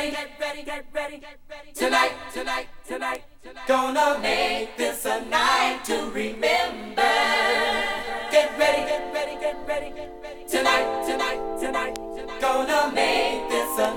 ready, get ready, get ready, get ready. Tonight, tonight, tonight, tonight. Gonna make this a night to remember. Get ready, get ready, get ready, get ready. Tonight, tonight, tonight, tonight. Gonna make this a